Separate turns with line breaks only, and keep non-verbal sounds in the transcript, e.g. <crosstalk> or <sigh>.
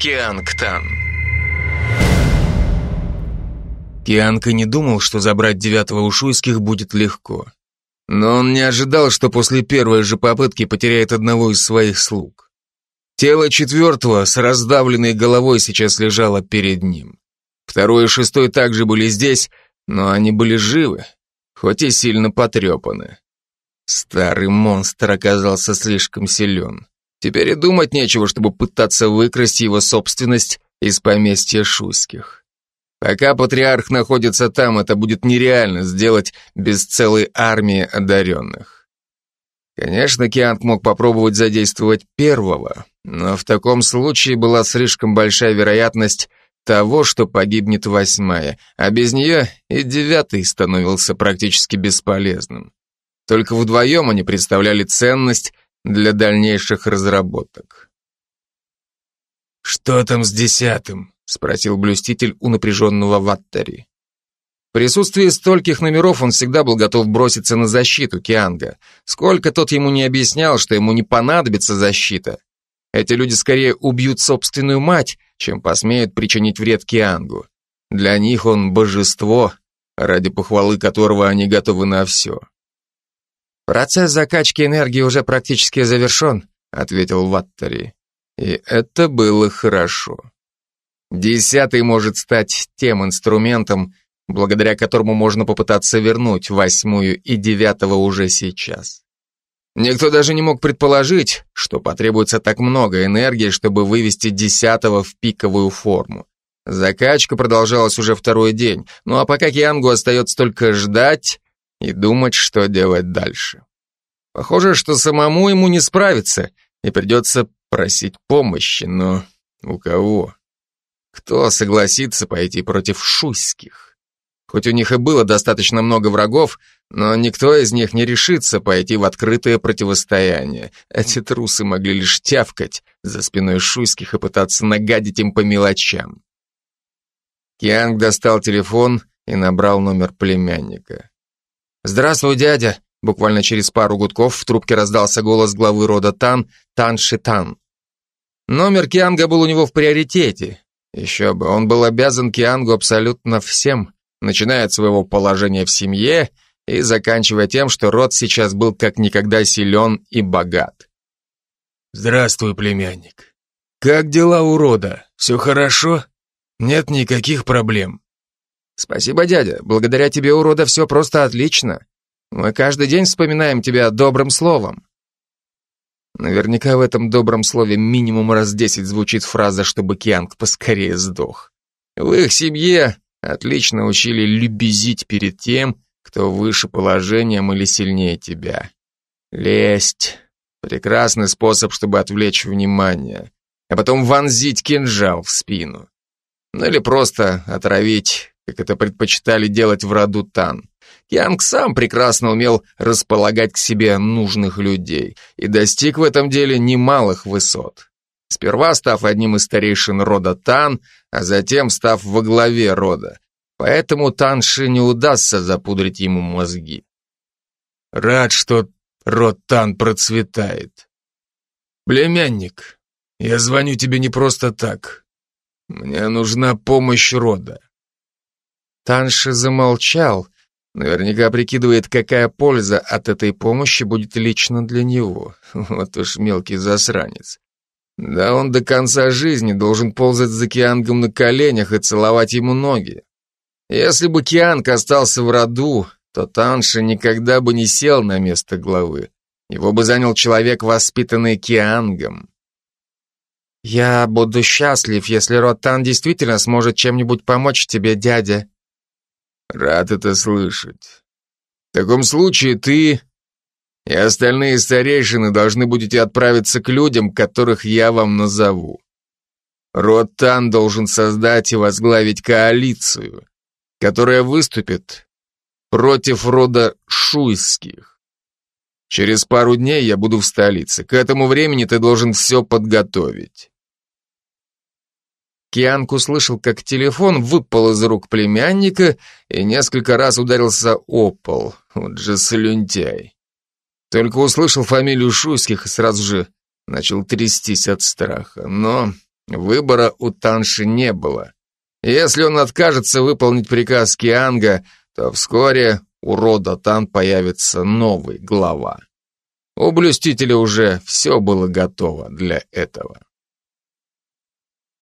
Киангтан.
Кианг и не думал, что забрать девятого у будет легко. Но он не ожидал, что после первой же попытки потеряет одного из своих слуг. Тело четвертого с раздавленной головой сейчас лежало перед ним. Второй и шестой также были здесь, но они были живы, хоть и сильно потрепаны. Старый монстр оказался слишком силен. Теперь и думать нечего, чтобы пытаться выкрасть его собственность из поместья Шуйских. Пока патриарх находится там, это будет нереально сделать без целой армии одаренных. Конечно, Кианг мог попробовать задействовать первого, но в таком случае была слишком большая вероятность того, что погибнет восьмая, а без нее и девятый становился практически бесполезным. Только вдвоем они представляли ценность для дальнейших разработок. «Что там с десятым?» — спросил блюститель у напряженного Ваттери. В присутствии стольких номеров он всегда был готов броситься на защиту Кианга. Сколько тот ему не объяснял, что ему не понадобится защита. Эти люди скорее убьют собственную мать, чем посмеют причинить вред Киангу. Для них он божество, ради похвалы которого они готовы на все.
«Процесс закачки энергии уже практически завершен», ответил Ваттери.
И это было хорошо. Десятый может стать тем инструментом, благодаря которому можно попытаться вернуть восьмую и девятого уже сейчас. Никто даже не мог предположить, что потребуется так много энергии, чтобы вывести десятого в пиковую форму. Закачка продолжалась уже второй день, ну а пока Киангу остается только ждать и думать, что делать дальше. Похоже, что самому ему не справиться, и придется просить помощи, но у кого? Кто согласится пойти против шуйских? Хоть у них и было достаточно много врагов, но никто из них не решится пойти в открытое противостояние. Эти трусы могли лишь тявкать за спиной шуйских и пытаться нагадить им по мелочам. Кианг достал телефон и набрал номер племянника.
«Здравствуй, дядя!» Буквально через пару гудков в трубке раздался голос главы рода Тан, Тан Шитан. Номер Кианга был у него в приоритете, еще бы, он был обязан Киангу абсолютно всем, начиная от своего положения в семье и заканчивая тем, что род сейчас был как никогда силен и богат.
«Здравствуй, племянник. Как дела у рода? Все хорошо? Нет никаких проблем?»
«Спасибо, дядя. Благодаря тебе у рода все просто отлично. Мы каждый день вспоминаем тебя добрым словом».
Наверняка в этом добром слове минимум раз десять звучит фраза, чтобы Кианг поскорее сдох. В их семье отлично учили любезить перед тем, кто выше положением или сильнее тебя. Лесть — прекрасный способ, чтобы отвлечь внимание, а потом вонзить кинжал в спину. Ну или просто отравить, как это предпочитали делать в роду Тан. Янг сам прекрасно умел располагать к себе нужных людей и достиг в этом деле немалых высот. Сперва став одним из старейшин рода Тан, а затем став во главе рода. Поэтому Танши не удастся запудрить ему мозги. Рад, что род Тан процветает. Племянник, я звоню тебе не просто так. Мне нужна помощь рода.
Танши замолчал, Наверняка прикидывает, какая польза от этой помощи будет лично для него. <laughs> Вот уж мелкий засранец. Да он до конца жизни должен ползать за Киангом на коленях и целовать ему ноги. Если бы Кианг остался в роду, то Танша никогда бы не сел на место главы. Его бы занял человек, воспитанный Киангом. «Я буду счастлив, если род Тан действительно сможет чем-нибудь помочь тебе, дядя»,
Рад это слышать. В таком случае ты и остальные старейшины должны будете отправиться к людям, которых я вам назову. Род Тан должен создать и возглавить коалицию, которая выступит против рода Шуйских. Через пару дней я буду в столице. К этому времени ты должен все подготовить.
Кианг услышал, как телефон выпал из рук племянника и несколько раз ударился о пол. Вот же слюнтяй. Только услышал фамилию Шуйских и сразу же начал трястись от страха. Но
выбора у Танши не было. Если он откажется выполнить приказ Кианга, то вскоре у рода Тан появится новый глава. У блюстителя уже все было готово для этого.